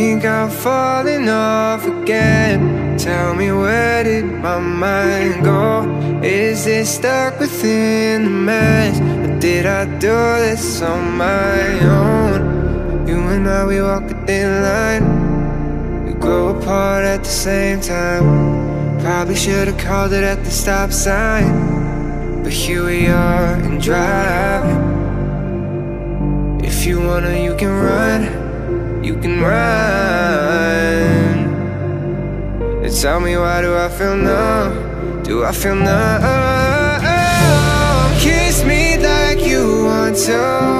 I'm falling off again Tell me where did my mind go? Is it stuck within the mess? Or did I do this on my own? You and I, we walk a thin line We grow apart at the same time Probably should've called it at the stop sign But here we are and driving If you wanna, you can run you can run and tell me why do I feel numb? Do I feel numb? Kiss me like you want to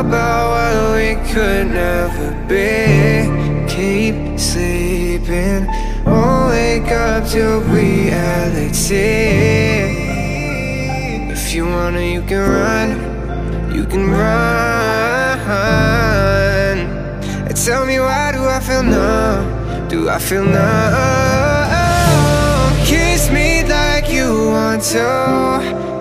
about what we could never be. Keep sleeping, won't wake up to reality. If you wanna, you can run, you can run. Tell me why do I feel numb? Do I feel numb? Kiss me like you want to.